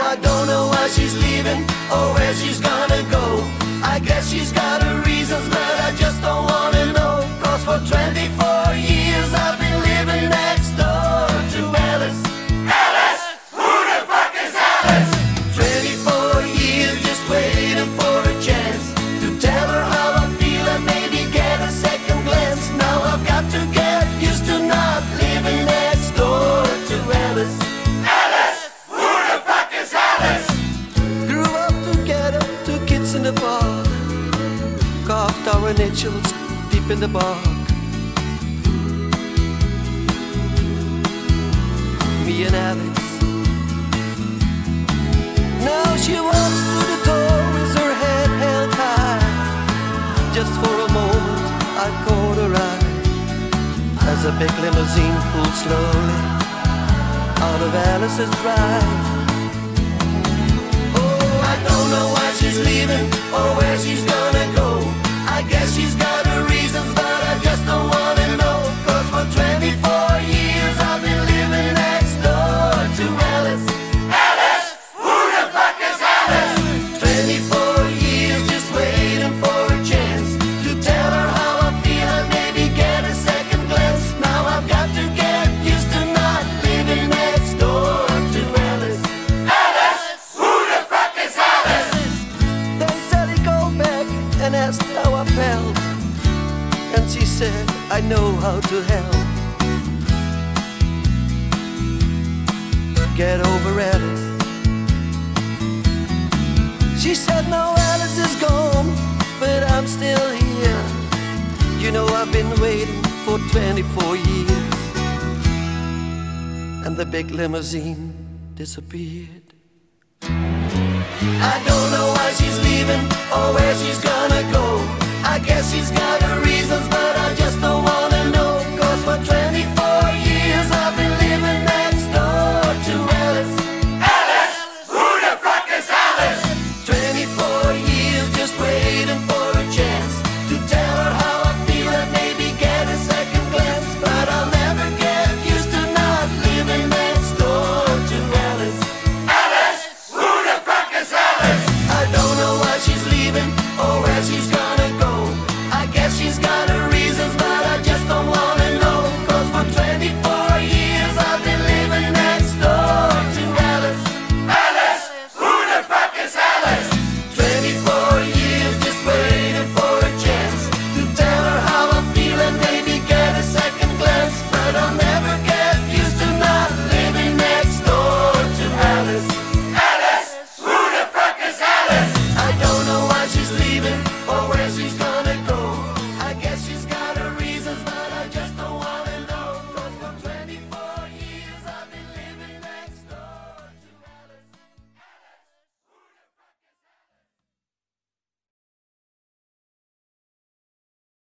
I don't know why she's leaving or where she's gonna go. I guess she's got her reasons, but I just don't wanna know. Cause for 24 Initials deep in the bark. Me and Alice. Now she walks through the door with her head held high. Just for a moment, I caught her eye as a big limousine pulled slowly out of Alice's drive. Oh, I don't know why she's leaving or where she's gonna go. I guess she's got said, I know how to help. Get over Alice. She said, No, Alice is gone, but I'm still here. You know, I've been waiting for 24 years. And the big limousine disappeared. I don't know why she's leaving or where she's gonna go. I guess she's got her reasons,